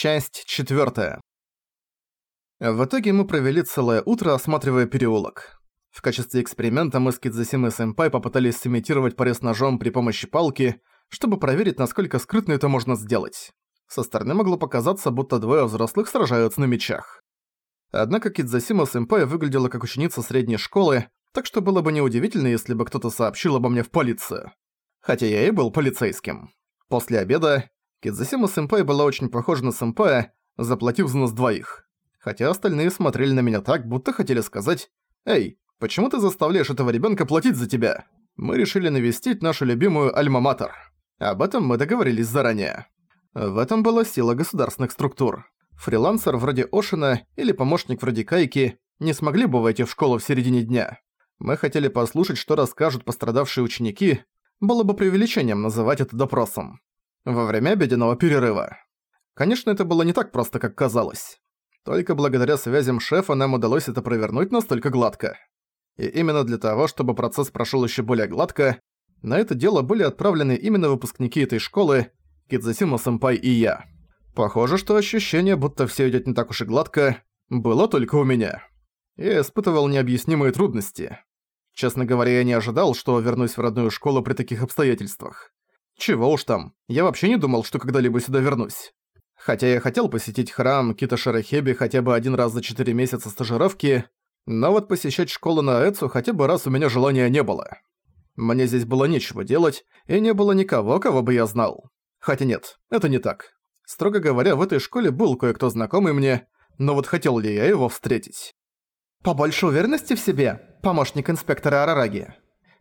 Часть четвертая. В итоге мы провели целое утро, осматривая переулок. В качестве эксперимента мы с Кидзасимой Сэмпай попытались сымитировать порез ножом при помощи палки, чтобы проверить, насколько скрытно это можно сделать. Со стороны могло показаться, будто двое взрослых сражаются на мечах. Однако Кидзасима Сэмпай выглядела как ученица средней школы, так что было бы неудивительно, если бы кто-то сообщил обо мне в полицию. Хотя я и был полицейским. После обеда Кидзасима-сэмпай была очень похожа на сэмпая, заплатив за нас двоих. Хотя остальные смотрели на меня так, будто хотели сказать «Эй, почему ты заставляешь этого ребенка платить за тебя?» Мы решили навестить нашу любимую Альма-Матер. Об этом мы договорились заранее. В этом была сила государственных структур. Фрилансер вроде Ошина или помощник вроде Кайки не смогли бы войти в школу в середине дня. Мы хотели послушать, что расскажут пострадавшие ученики. Было бы преувеличением называть это допросом во время обеденного перерыва. Конечно, это было не так просто, как казалось. Только благодаря связям шефа нам удалось это провернуть настолько гладко. И именно для того, чтобы процесс прошёл ещё более гладко, на это дело были отправлены именно выпускники этой школы, Кидзасима-сэмпай и я. Похоже, что ощущение, будто всё идёт не так уж и гладко, было только у меня. Я испытывал необъяснимые трудности. Честно говоря, я не ожидал, что вернусь в родную школу при таких обстоятельствах. Чего уж там, я вообще не думал, что когда-либо сюда вернусь. Хотя я хотел посетить храм Кита Шарахеби хотя бы один раз за 4 месяца стажировки, но вот посещать школу на Эцу хотя бы раз у меня желания не было. Мне здесь было нечего делать, и не было никого, кого бы я знал. Хотя нет, это не так. Строго говоря, в этой школе был кое-кто знакомый мне, но вот хотел ли я его встретить? Побольше уверенности в себе, помощник инспектора Арараги.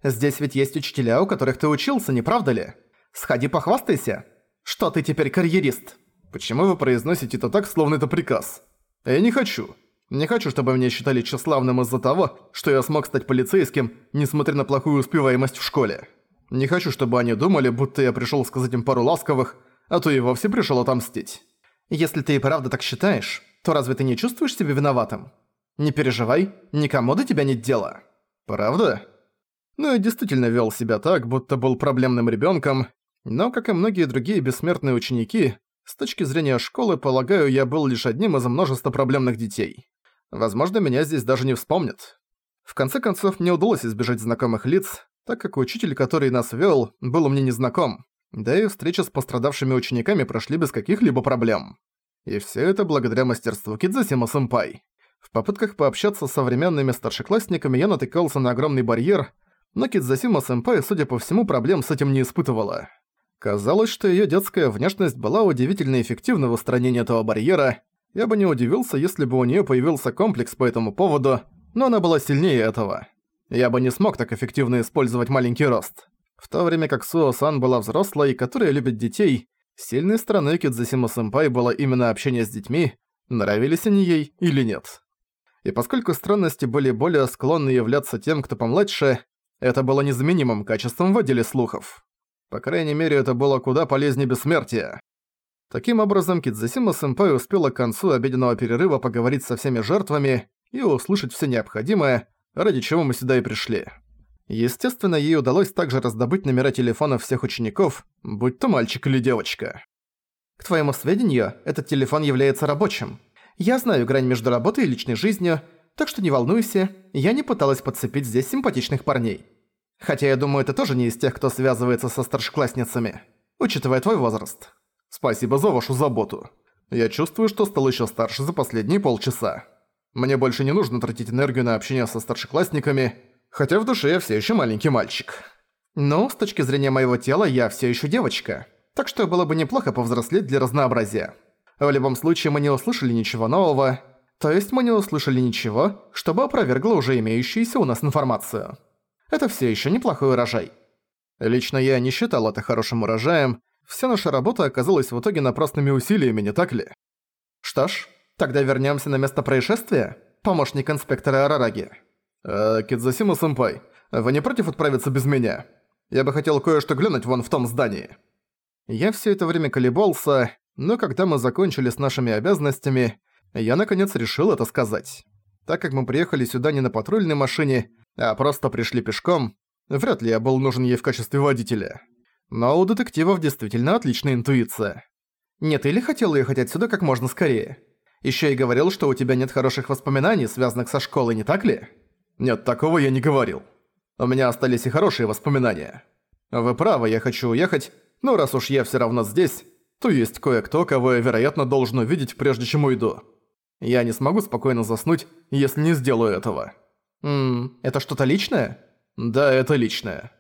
Здесь ведь есть учителя, у которых ты учился, не правда ли? Сходи похвастайся. Что ты теперь карьерист? Почему вы произносите это так, словно это приказ? Я не хочу. Не хочу, чтобы меня считали тщеславным из-за того, что я смог стать полицейским, несмотря на плохую успеваемость в школе. Не хочу, чтобы они думали, будто я пришёл сказать им пару ласковых, а то и вовсе пришёл отомстить. Если ты и правда так считаешь, то разве ты не чувствуешь себя виноватым? Не переживай, никому до тебя нет дела. Правда? Ну, я действительно вел себя так, будто был проблемным ребёнком, но, как и многие другие бессмертные ученики, с точки зрения школы, полагаю, я был лишь одним из множества проблемных детей. Возможно, меня здесь даже не вспомнят. В конце концов, мне удалось избежать знакомых лиц, так как учитель, который нас вёл, был мне незнаком, да и встречи с пострадавшими учениками прошли без каких-либо проблем. И всё это благодаря мастерству Кидзасима-сэмпай. В попытках пообщаться с современными старшеклассниками я натыкался на огромный барьер, но Кидзасима-сэмпай, судя по всему, проблем с этим не испытывала. Казалось, что её детская внешность была удивительно эффективна в устранении этого барьера. Я бы не удивился, если бы у неё появился комплекс по этому поводу, но она была сильнее этого. Я бы не смог так эффективно использовать маленький рост. В то время как Суо-сан была взрослой, которая любит детей, сильной стороной Кидзасима-сэмпай было именно общение с детьми, нравились они ей или нет. И поскольку странности были более склонны являться тем, кто помладше, это было незаменимым качеством в отделе слухов. По крайней мере, это было куда полезнее бессмертия. Таким образом, Кидзасима-сэмпай успела к концу обеденного перерыва поговорить со всеми жертвами и услышать все необходимое, ради чего мы сюда и пришли. Естественно, ей удалось также раздобыть номера телефонов всех учеников, будь то мальчик или девочка. К твоему сведению, этот телефон является рабочим. Я знаю грань между работой и личной жизнью, так что не волнуйся, я не пыталась подцепить здесь симпатичных парней. Хотя я думаю, ты тоже не из тех, кто связывается со старшеклассницами, учитывая твой возраст. Спасибо за вашу заботу. Я чувствую, что стал еще старше за последние полчаса. Мне больше не нужно тратить энергию на общение со старшеклассниками, хотя в душе я все еще маленький мальчик. Ну, с точки зрения моего тела, я все еще девочка, так что было бы неплохо повзрослеть для разнообразия. В любом случае, мы не услышали ничего нового, то есть мы не услышали ничего, чтобы опровергло уже имеющуюся у нас информацию. Это все еще неплохой урожай. Лично я не считал это хорошим урожаем, вся наша работа оказалась в итоге напрасными усилиями, не так ли? Что ж, тогда вернемся на место происшествия, помощник инспектора Арараги. Э, Кидзасима-сэмпай, вы не против отправиться без меня? Я бы хотел кое-что глянуть вон в том здании. Я все это время колебался, но когда мы закончили с нашими обязанностями, я наконец решил это сказать. Так как мы приехали сюда не на патрульной машине, а просто пришли пешком, вряд ли я был нужен ей в качестве водителя. Но у детективов действительно отличная интуиция. Нет, или хотел уехать отсюда как можно скорее. Ещё и говорил, что у тебя нет хороших воспоминаний, связанных со школой, не так ли? Нет, такого я не говорил. У меня остались и хорошие воспоминания. Вы правы, я хочу уехать, но раз уж я всё равно здесь, то есть кое-кто, кого я, вероятно, должен увидеть, прежде чем уйду. Я не смогу спокойно заснуть, если не сделаю этого. Ммм, это что-то личное? Да, это личное.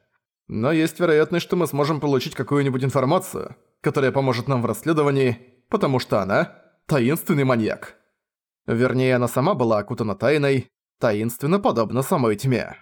Но есть вероятность, что мы сможем получить какую-нибудь информацию, которая поможет нам в расследовании, потому что она – таинственный маньяк. Вернее, она сама была окутана тайной, таинственно подобно самой тьме.